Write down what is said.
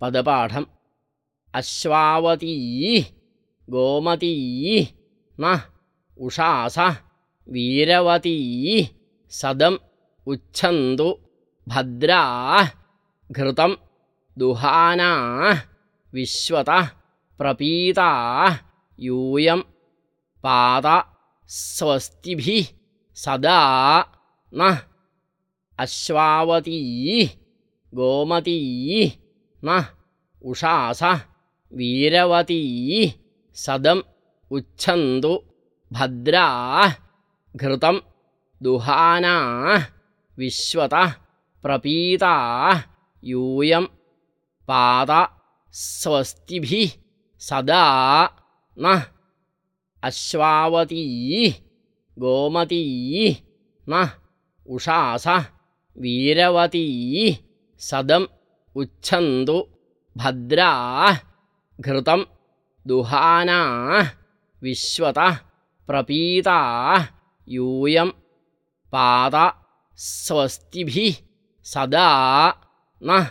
പദപാഠം അശ്വാവതീ ഗോമതീ ന ഉഷാസ വീരവതീ സദം ഉച്ഛന്തു ഭദ്രാ ഘൃതം ദുഹാനാ വിശ്വത പ്രപീതാ യൂയം പാത സ്വസ്തിഭി സദാ ന അശ്വാവതീ ഗോമതീ न उषास वीरवती, सदम उछंदु भद्रा घृत दुहाना, विश्वत, प्रपीता यूय पात स्वस्ति सदा, न, अश्वावती, गोमती, न उषास वीरवती, सदम उच्छन्तु भद्रा घृतं दुहाना विश्वतः प्रपीता यूयं पात स्वस्तिभिः सदा नः